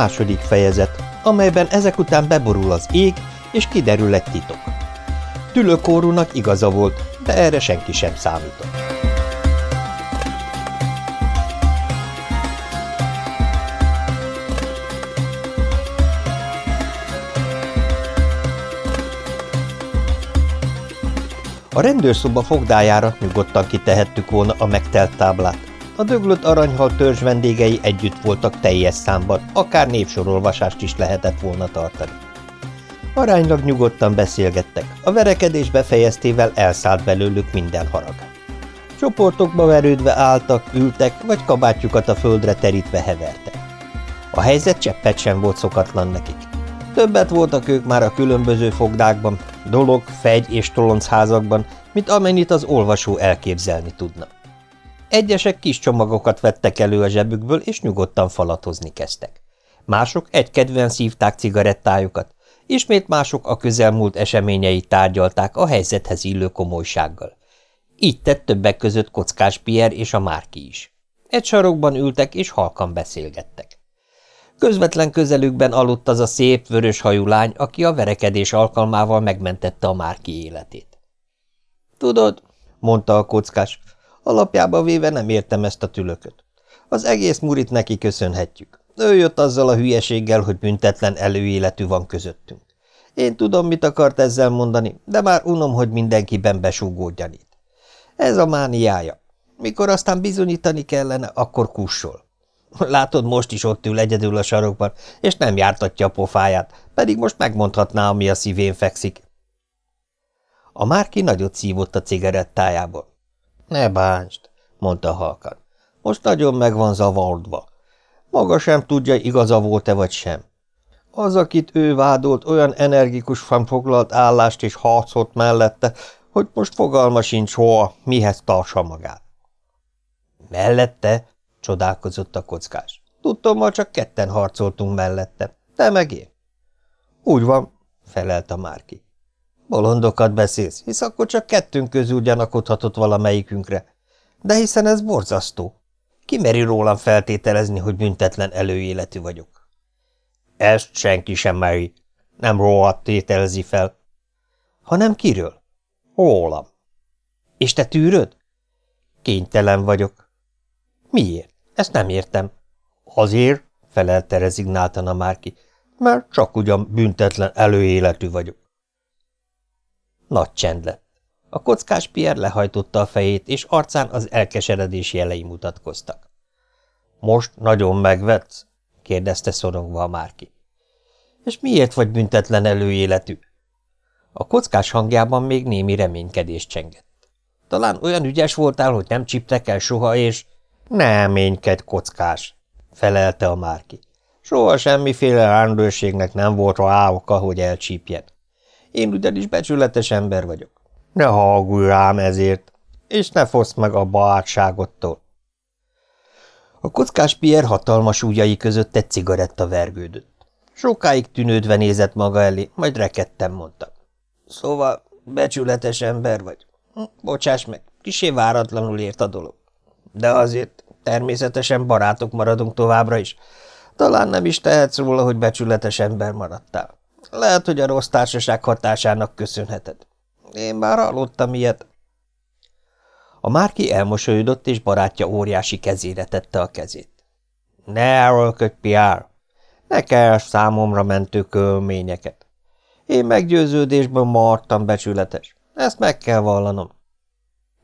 Második fejezet, amelyben ezek után beborul az ég, és kiderül egy titok. Tülökórúnak igaza volt, de erre senki sem számított. A rendőrszoba fogdájára nyugodtan kitehettük volna a megtelt táblát, a döglött aranyhal törzs vendégei együtt voltak teljes számban, akár névsorolvasást is lehetett volna tartani. Aránylag nyugodtan beszélgettek, a verekedés befejeztével elszállt belőlük minden harag. Csoportokba verődve álltak, ültek, vagy kabátjukat a földre terítve hevertek. A helyzet cseppet sem volt szokatlan nekik. Többet voltak ők már a különböző fogdákban, dolog, fegy és toloncházakban, mint amennyit az olvasó elképzelni tudna. Egyesek kis csomagokat vettek elő a zsebükből, és nyugodtan falatozni kezdtek. Mások egykedvűen szívták cigarettájukat, ismét mások a közelmúlt eseményeit tárgyalták a helyzethez illő komolysággal. Így tett többek között Kockás Pierre és a Márki is. Egy sarokban ültek és halkan beszélgettek. Közvetlen közelükben aludt az a szép, vörös hajú lány, aki a verekedés alkalmával megmentette a Márki életét. – Tudod, – mondta a kockás, Alapjába véve nem értem ezt a tülököt. Az egész murit neki köszönhetjük. Ő jött azzal a hülyeséggel, hogy büntetlen előéletű van közöttünk. Én tudom, mit akart ezzel mondani, de már unom, hogy mindenkiben besúgó gyanít. Ez a mániája. Mikor aztán bizonyítani kellene, akkor kussol. Látod, most is ott ül egyedül a sarokban, és nem jártatja a pofáját, pedig most megmondhatná, ami a szívén fekszik. A Márki nagyot szívott a cigarettájából. Ne bántsd, mondta halkan. Most nagyon meg van zavardva. Maga sem tudja, igaza volt-e vagy sem. Az, akit ő vádolt, olyan energikusan foglalt állást és harcolt mellette, hogy most fogalma sincs hova, mihez tartsa magát. Mellette? csodálkozott a kockás. Tudtommal csak ketten harcoltunk mellette. Te meg én? Úgy van, felelt a Márki. Bolondokat beszélsz, hisz akkor csak kettőnk közül gyanakodhatott valamelyikünkre. De hiszen ez borzasztó. Ki meri rólam feltételezni, hogy büntetlen előéletű vagyok? Ezt senki sem meri. Nem róla tételezi fel. Hanem kiről? Rólam. És te tűröd? Kénytelen vagyok. Miért? Ezt nem értem. Azért, felelte rezignáltan a Márki, mert csak ugyan büntetlen előéletű vagyok. Nagy csend lett. A kockás Pierre lehajtotta a fejét, és arcán az elkeseredés jelei mutatkoztak. – Most nagyon megvetsz? – kérdezte szorongva a Márki. – És miért vagy büntetlen előéletű? A kockás hangjában még némi reménykedés csengett. Talán olyan ügyes voltál, hogy nem csiptek el soha, és... Nem ménykedj, kockás, felelte a Márki. Soha semmiféle rendőrségnek nem volt rá oka, hogy elcsípjen. Én ugyanis becsületes ember vagyok. Ne hallgulj rám ezért, és ne fosz meg a barátságottól. A kockás Pierre hatalmas ujjai között egy cigaretta vergődött. Sokáig tűnődve nézett maga elé, majd rekedten mondta. Szóval becsületes ember vagy. Hm, bocsáss meg, kisé váratlanul ért a dolog. De azért természetesen barátok maradunk továbbra is. Talán nem is tehetsz róla, hogy becsületes ember maradtál. Lehet, hogy a rossz társaság hatásának köszönheted. Én már hallottam ilyet. A Márki elmosolyodott, és barátja óriási kezére tette a kezét. Ne erőlködj, Piár! Ne kell számomra mentő körülményeket. Én meggyőződésből martam becsületes. Ezt meg kell vallanom.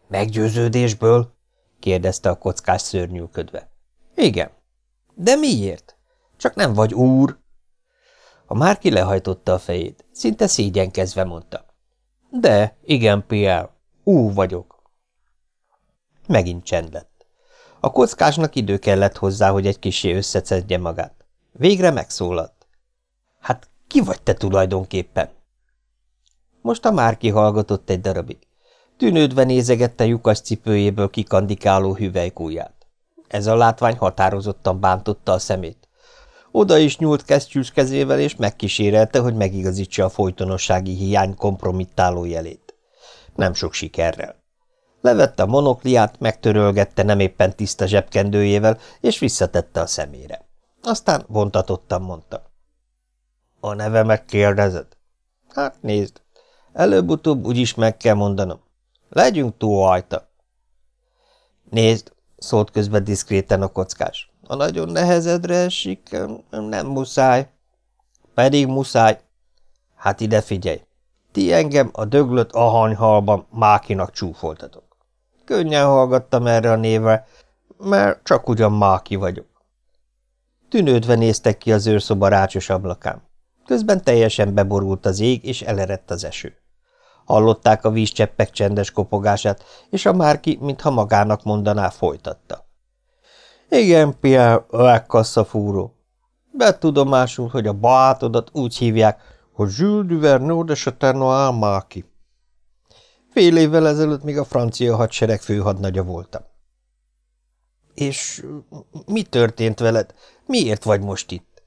Meggyőződésből? kérdezte a kockás szörnyűködve. Igen. De miért? Csak nem vagy úr. A Márki lehajtotta a fejét, szinte szégyenkezve mondta. De, igen, Pierre, ú vagyok. Megint csend lett. A kockásnak idő kellett hozzá, hogy egy kisé összecedje magát. Végre megszólalt. Hát ki vagy te tulajdonképpen? Most a Márki hallgatott egy darabig. Tűnődve nézegette lyukas cipőjéből kikandikáló hüvelykúját. Ez a látvány határozottan bántotta a szemét. Oda is nyúlt kesztyűs kezével, és megkísérelte, hogy megigazítsa a folytonossági hiány kompromittáló jelét. Nem sok sikerrel. Levette a monokliát, megtörölgette nem éppen tiszta zsebkendőjével, és visszatette a szemére. Aztán vontatottan mondta. A nevemet kérdezed? Hát nézd, előbb-utóbb úgyis meg kell mondanom. Legyünk túl rajta. Nézd, szólt közben diszkréten a kockás. A nagyon nehezedre esik, nem muszáj. Pedig muszáj. Hát ide figyelj. Ti engem a döglött ahanyhalban Mákinak csúfoltatok. Könnyen hallgattam erre a névre, mert csak ugyan Máki vagyok. Tűnődve néztek ki az őrszoba rácsos ablakán. Közben teljesen beborult az ég, és elerett az eső. Hallották a vízcseppek csendes kopogását, és a Márki, mintha magának mondaná, folytatta. Igen, Pierre, legkasszafúró. Betudomásul, hogy a baátodat úgy hívják, hogy Jules Duvernay de Chateaunois Márki. Fél évvel ezelőtt még a francia hadsereg főhadnagya voltam. És mi történt veled? Miért vagy most itt?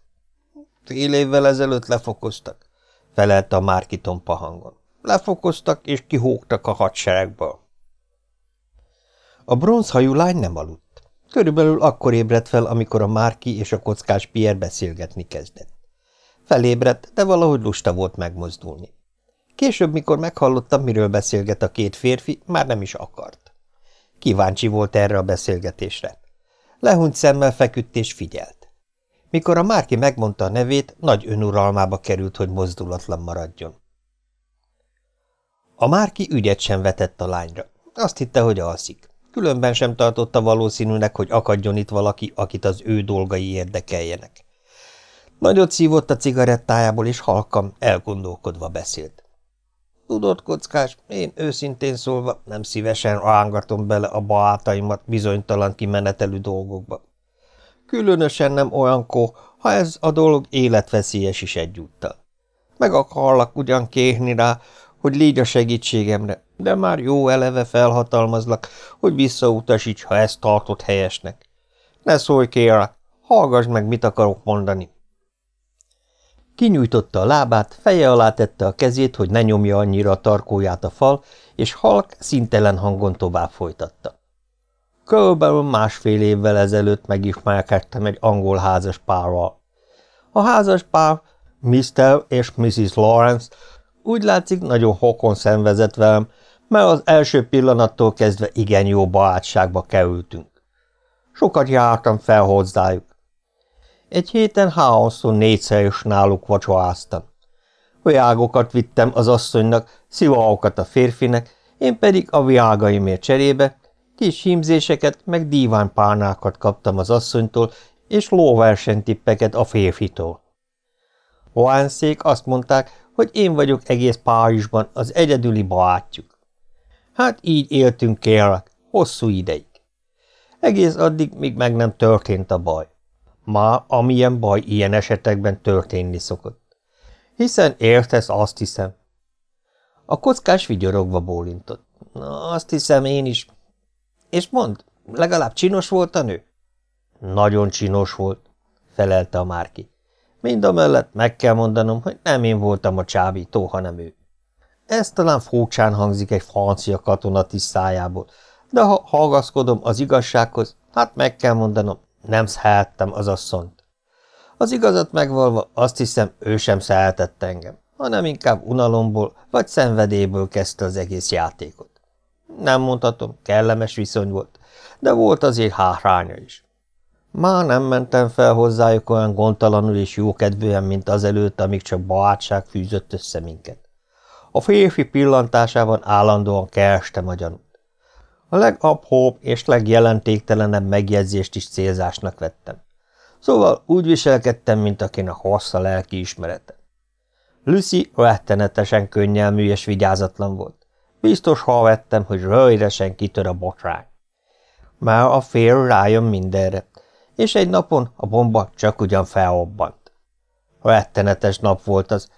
Fél évvel ezelőtt lefokoztak, felelte a Márki tompa hangon. Lefokoztak és kihógtak a hadseregből. A bronzhajú lány nem aludt. Körülbelül akkor ébredt fel, amikor a Márki és a kockás Pierre beszélgetni kezdett. Felébredt, de valahogy lusta volt megmozdulni. Később, mikor meghallottam, miről beszélget a két férfi, már nem is akart. Kíváncsi volt erre a beszélgetésre. Lehunyt szemmel feküdt és figyelt. Mikor a Márki megmondta a nevét, nagy önuralmába került, hogy mozdulatlan maradjon. A Márki ügyet sem vetett a lányra. Azt hitte, hogy alszik. Különben sem tartotta valószínűnek, hogy akadjon itt valaki, akit az ő dolgai érdekeljenek. Nagyot szívott a cigarettájából, és halkam, elgondolkodva beszélt. Tudod, kockás, én őszintén szólva nem szívesen rángatom bele a baátaimat bizonytalan kimenetelű dolgokba. Különösen nem olyankor, ha ez a dolog életveszélyes is egyúttal. Meg akarlak ugyan kéhni rá, hogy légy a segítségemre, de már jó eleve felhatalmazlak, hogy visszautasíts, ha ezt tartott helyesnek. Ne szólj, kérlek, hallgass meg, mit akarok mondani. Kinyújtotta a lábát, feje alá tette a kezét, hogy ne nyomja annyira a tarkóját a fal, és halk, szintelen hangon tovább folytatta. Körülbelül másfél évvel ezelőtt megismerkedtem egy angol házas párral. A házas pár, Mr. és Mrs. Lawrence, úgy látszik, nagyon hokon szenvezett velem, mert az első pillanattól kezdve igen jó barátságba kerültünk. Sokat jártam fel hozzájuk. Egy héten háromszor négyszer is náluk vacsoráztam. Viágokat vittem az asszonynak, szivaokat a férfinek, én pedig a viágaimért cserébe, kis hímzéseket meg dívánpárnákat kaptam az asszonytól, és lóversenytippeket a férfitól. Hoánszék azt mondták, hogy én vagyok egész Párizsban az egyedüli barátjuk. Hát így éltünk kérlek, hosszú ideig. Egész addig, míg meg nem történt a baj. Ma, amilyen baj ilyen esetekben történni szokott. Hiszen értesz, azt hiszem. A kockás vigyorogva bólintott. Na, azt hiszem én is. És mond, legalább csinos volt a nő? Nagyon csinos volt, felelte a Márki. Mind a mellett meg kell mondanom, hogy nem én voltam a csábító, hanem ő. Ez talán furcsán hangzik egy francia katonati szájából, de ha hallgaszkodom az igazsághoz, hát meg kell mondanom, nem szerettem az asszonyt. Az igazat megvalva azt hiszem, ő sem szeretett engem, hanem inkább unalomból vagy szenvedélyből kezdte az egész játékot. Nem mondhatom, kellemes viszony volt, de volt azért hátránya is. Már nem mentem fel hozzájuk olyan gondtalanul és jókedvűen, mint azelőtt, amíg csak barátság fűzött össze minket. A férfi pillantásában állandóan kerestem a gyanút. A legapróbb és legjelentéktelenebb megjegyzést is célzásnak vettem. Szóval úgy viselkedtem, mint akinek hossz a lelki ismerete. Lucy rettenetesen könnyelmű és vigyázatlan volt. Biztos vettem, hogy röjresen kitör a botrány. Már a fél rájön mindenre, és egy napon a bomba csak ugyan felobbant. Rettenetes nap volt az,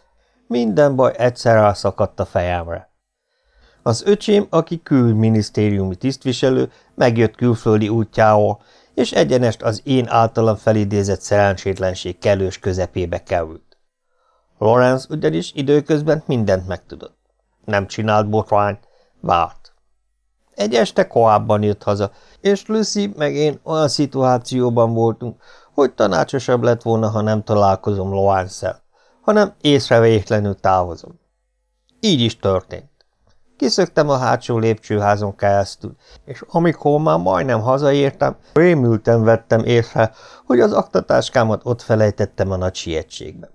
minden baj egyszer szakadt a fejemre. Az öcsém, aki külminisztériumi tisztviselő, megjött külföldi útjáról, és egyenest az én általam felidézett szerencsétlenség kellős közepébe került. Lorenz ugyanis időközben mindent megtudott. Nem csinált botrányt, várt. Egy este korábban jött haza, és Lucy meg én olyan szituációban voltunk, hogy tanácsosabb lett volna, ha nem találkozom Loánszel, hanem észrevétlenül távozom. Így is történt. Kiszöktem a hátsó lépcsőházon keresztül, és amikor már majdnem hazaértem, rémülten vettem észre, hogy az aktatáskámat ott felejtettem a nagy sietségben.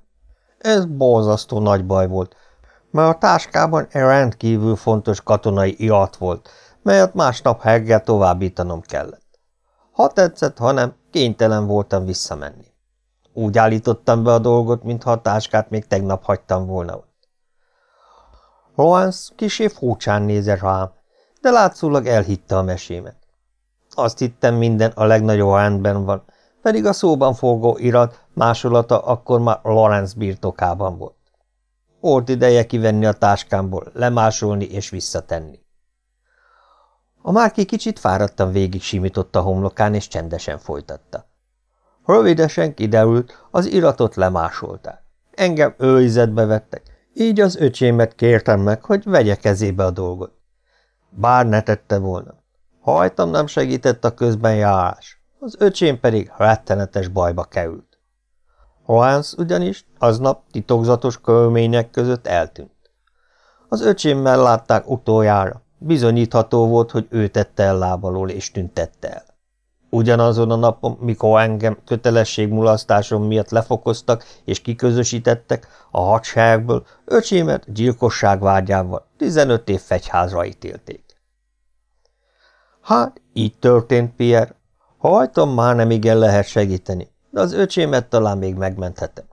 Ez borzasztó nagy baj volt, mert a táskában egy rendkívül fontos katonai irat volt, melyet másnap reggel továbbítanom kellett. Ha tetszett, ha nem, kénytelen voltam visszamenni. Úgy állítottam be a dolgot, mintha a táskát még tegnap hagytam volna ott. Rohans kisé furcsán nézett rám, de látszólag elhitte a mesémet. Azt hittem minden a legnagyobb rendben van, pedig a szóban forgó irat másolata akkor már Lorenz birtokában volt. Volt ideje kivenni a táskámból, lemásolni és visszatenni. A márki kicsit fáradtan végig simított a homlokán, és csendesen folytatta. Rövidesen kiderült, az iratot lemásolták. Engem őizetbe vettek, így az öcsémet kértem meg, hogy vegye kezébe a dolgot. Bár ne tette volna. Hajtam nem segített a közben járás, az öcsém pedig rettenetes bajba került. Rohánsz ugyanis aznap titokzatos körülmények között eltűnt. Az öcsémmel látták utoljára, bizonyítható volt, hogy ő tette el lábalól és tüntette el. Ugyanazon a napon, mikor engem kötelességmulasztásom miatt lefokoztak és kiközösítettek, a hadseregből öcsémet gyilkosság vágyával 15 év fegyházra ítélték. Hát, így történt, Pierre. Hajtom már nem igen lehet segíteni, de az öcsémet talán még megmenthetem.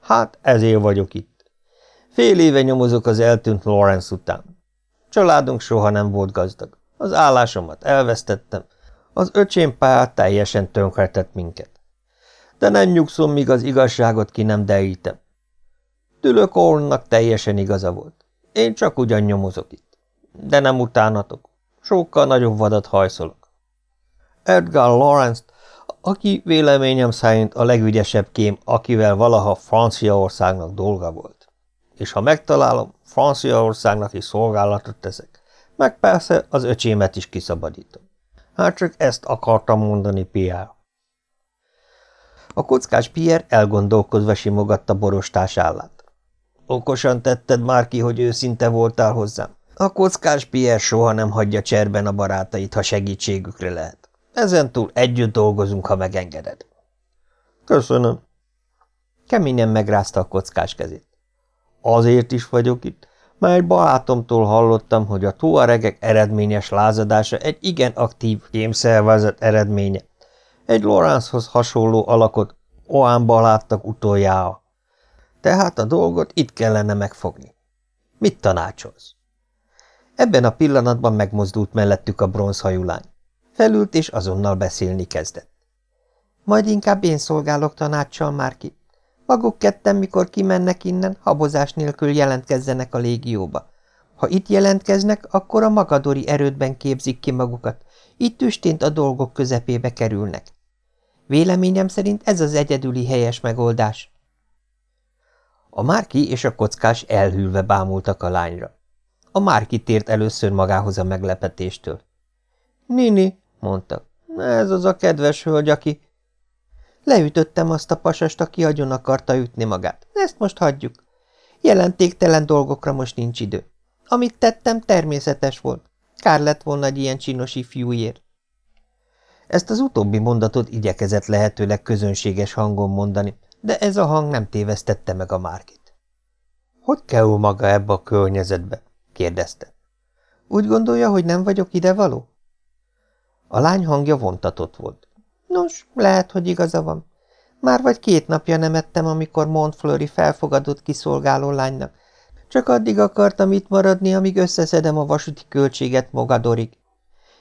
Hát, ezért vagyok itt. Fél éve nyomozok az eltűnt Lawrence után. Családunk soha nem volt gazdag. Az állásomat elvesztettem, az öcsém pár teljesen tönkretett minket. De nem nyugszom, míg az igazságot ki nem derítem. Tülök Ornnak teljesen igaza volt. Én csak ugyan nyomozok itt. De nem utánatok. Sokkal nagyobb vadat hajszolok. Edgar Lawrence-t, aki véleményem szerint a legügyesebb kém, akivel valaha Franciaországnak dolga volt. És ha megtalálom, Franciaországnak is szolgálatot teszek, meg persze az öcsémet is kiszabadítom. Hát csak ezt akartam mondani, Pierre. A kockás Pierre elgondolkodva simogatta borostás állát. Okosan tetted már ki, hogy őszinte voltál hozzám. A kockás Pierre soha nem hagyja cserben a barátait, ha segítségükre lehet. Ezentúl együtt dolgozunk, ha megengeded. Köszönöm. Keményen megrázta a kockás kezét. Azért is vagyok itt, mert barátomtól hallottam, hogy a tuaregek eredményes lázadása egy igen aktív kémszervezet eredménye. Egy Lorenzhoz hasonló alakot Oánba láttak utoljára. Tehát a dolgot itt kellene megfogni. Mit tanácsolsz? Ebben a pillanatban megmozdult mellettük a bronzhajú lány. Felült, és azonnal beszélni kezdett. Majd inkább én szolgálok tanácssal, Márki. Maguk ketten, mikor kimennek innen, habozás nélkül jelentkezzenek a légióba. Ha itt jelentkeznek, akkor a magadori erődben képzik ki magukat, itt üstént a dolgok közepébe kerülnek. Véleményem szerint ez az egyedüli helyes megoldás. A márki és a kockás elhűlve bámultak a lányra. A márki tért először magához a meglepetéstől. – Nini – mondta, – ez az a kedves hölgy, aki… Leütöttem azt a pasast, aki agyon akarta ütni magát. Ezt most hagyjuk. Jelentéktelen dolgokra most nincs idő. Amit tettem, természetes volt. Kár lett volna egy ilyen csinos ifjúért. Ezt az utóbbi mondatot igyekezett lehetőleg közönséges hangon mondani, de ez a hang nem tévesztette meg a márkit. – Hogy kerül maga ebbe a környezetbe? – kérdezte. – Úgy gondolja, hogy nem vagyok ide való? A lány hangja vontatott volt. Nos, lehet, hogy igaza van. Már vagy két napja nem ettem, amikor Montfleury felfogadott kiszolgáló lánynak. Csak addig akartam itt maradni, amíg összeszedem a vasúti költséget Mogadorig.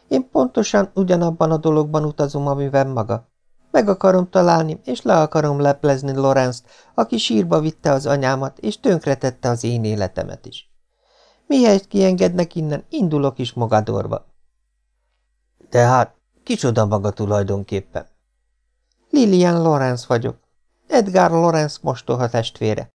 Én pontosan ugyanabban a dologban utazom, amiben maga. Meg akarom találni, és le akarom leplezni Lorenzt, aki sírba vitte az anyámat, és tönkretette az én életemet is. Mihelyt kiengednek innen, indulok is Mogadorba. Tehát Kicsoda maga tulajdonképpen? Lilian Lorenz vagyok. Edgar Lorenz mostoha testvére.